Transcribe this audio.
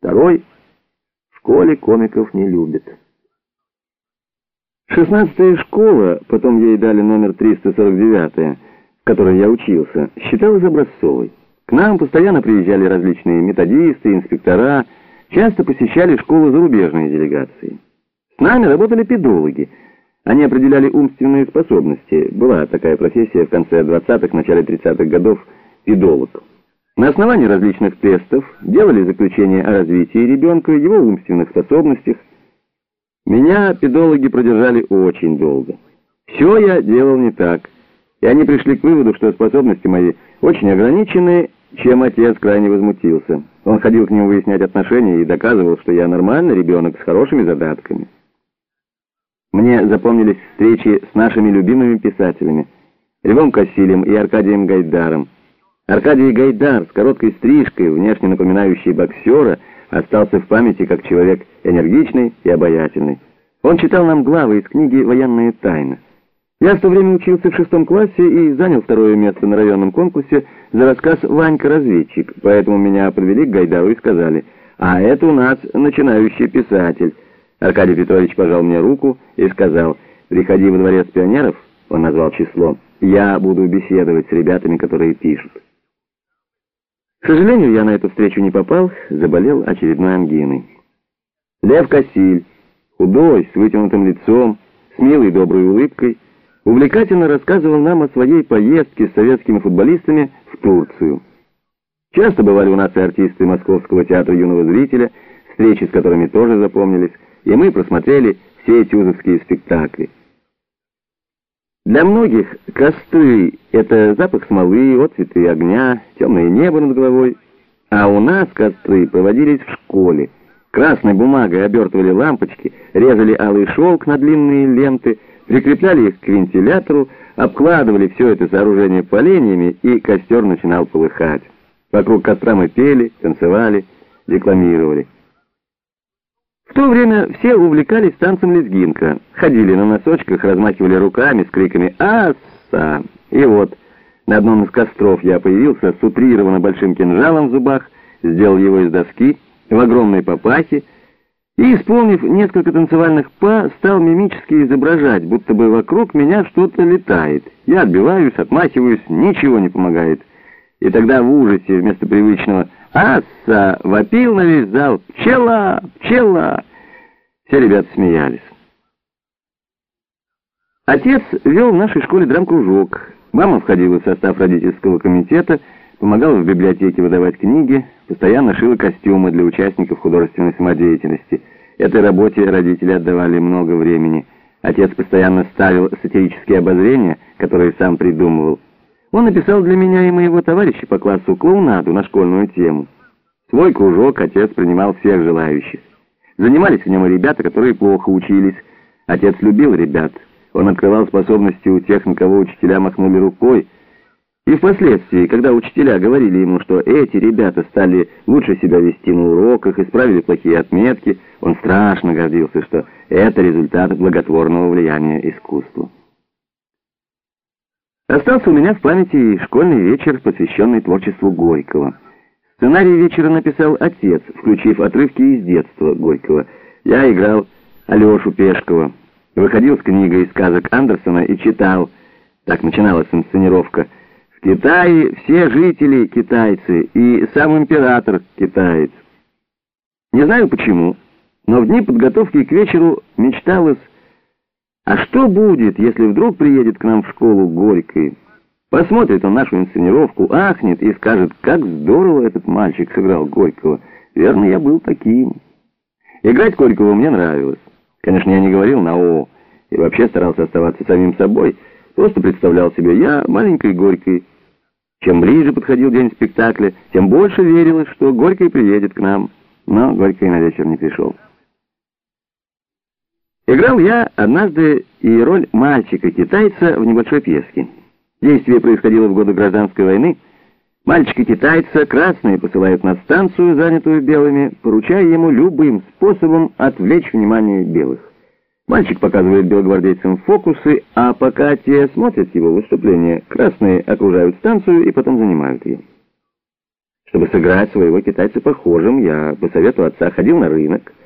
Второй — в школе комиков не любят. Шестнадцатая школа, потом ей дали номер 349, в которой я учился, считалась образцовой. К нам постоянно приезжали различные методисты, инспектора, часто посещали школу зарубежные делегации. С нами работали педологи. Они определяли умственные способности. Была такая профессия в конце 20-х, начале 30-х годов – педолог. На основании различных тестов делали заключение о развитии ребенка, его умственных способностях. Меня педологи продержали очень долго. Все я делал не так, и они пришли к выводу, что способности мои очень ограничены, чем отец крайне возмутился. Он ходил к нему выяснять отношения и доказывал, что я нормальный ребенок с хорошими задатками. Мне запомнились встречи с нашими любимыми писателями Львом Кассилем и Аркадием Гайдаром. Аркадий Гайдар с короткой стрижкой, внешне напоминающий боксера, остался в памяти как человек энергичный и обаятельный. Он читал нам главы из книги «Военные тайны». Я в то время учился в шестом классе и занял второе место на районном конкурсе за рассказ «Ванька-разведчик», поэтому меня подвели к Гайдару и сказали «А это у нас начинающий писатель». Аркадий Петрович пожал мне руку и сказал «Приходи во дворец пионеров», он назвал число, «я буду беседовать с ребятами, которые пишут». К сожалению, я на эту встречу не попал, заболел очередной ангиной. Лев Кассиль, худой, с вытянутым лицом, с милой доброй улыбкой, увлекательно рассказывал нам о своей поездке с советскими футболистами в Турцию. Часто бывали у нас и артисты Московского театра юного зрителя, встречи с которыми тоже запомнились, и мы просмотрели все эти спектакли. Для многих костры — это запах смолы, отцветы огня, темное небо над головой. А у нас костры проводились в школе. Красной бумагой обертывали лампочки, резали алый шелк на длинные ленты, прикрепляли их к вентилятору, обкладывали все это сооружение поленьями, и костер начинал полыхать. Вокруг костра мы пели, танцевали, декламировали. В то время все увлекались танцем лезгинка, ходили на носочках, размахивали руками с криками «Асса!». И вот, на одном из костров я появился с утрированно большим кинжалом в зубах, сделал его из доски, в огромной папахе, и, исполнив несколько танцевальных па, стал мимически изображать, будто бы вокруг меня что-то летает. Я отбиваюсь, отмахиваюсь, ничего не помогает. И тогда в ужасе вместо привычного «Асса!» вопил на весь зал «Пчела! Пчела!». Все ребята смеялись. Отец вел в нашей школе драм-кружок. Мама входила в состав родительского комитета, помогала в библиотеке выдавать книги, постоянно шила костюмы для участников художественной самодеятельности. Этой работе родители отдавали много времени. Отец постоянно ставил сатирические обозрения, которые сам придумывал. Он написал для меня и моего товарища по классу клоунаду на школьную тему. Свой кружок отец принимал всех желающих. Занимались в нем и ребята, которые плохо учились. Отец любил ребят. Он открывал способности у тех, на кого учителя махнули рукой. И впоследствии, когда учителя говорили ему, что эти ребята стали лучше себя вести на уроках, исправили плохие отметки, он страшно гордился, что это результат благотворного влияния искусства. Остался у меня в памяти школьный вечер, посвященный творчеству Горького. Сценарий вечера написал отец, включив отрывки из детства Горького. Я играл Алешу Пешкова, выходил с книгой сказок Андерсона и читал. Так начиналась инсценировка. В Китае все жители китайцы, и сам император китаец. Не знаю почему, но в дни подготовки к вечеру мечталось а что будет, если вдруг приедет к нам в школу Горький? Посмотрит он нашу инсценировку, ахнет и скажет, как здорово этот мальчик сыграл Горького. Верно, я был таким. Играть Горького мне нравилось. Конечно, я не говорил на «о» и вообще старался оставаться самим собой. Просто представлял себе я маленькой Горькой. Чем ближе подходил день спектакля, тем больше верилось, что Горький приедет к нам. Но Горький на вечер не пришел. Играл я однажды и роль мальчика-китайца в небольшой пьеске. Действие происходило в годы гражданской войны. Мальчика-китайца красные посылают на станцию, занятую белыми, поручая ему любым способом отвлечь внимание белых. Мальчик показывает белогвардейцам фокусы, а пока те смотрят его выступление, красные окружают станцию и потом занимают ее. Чтобы сыграть своего китайца похожим, я по совету отца ходил на рынок,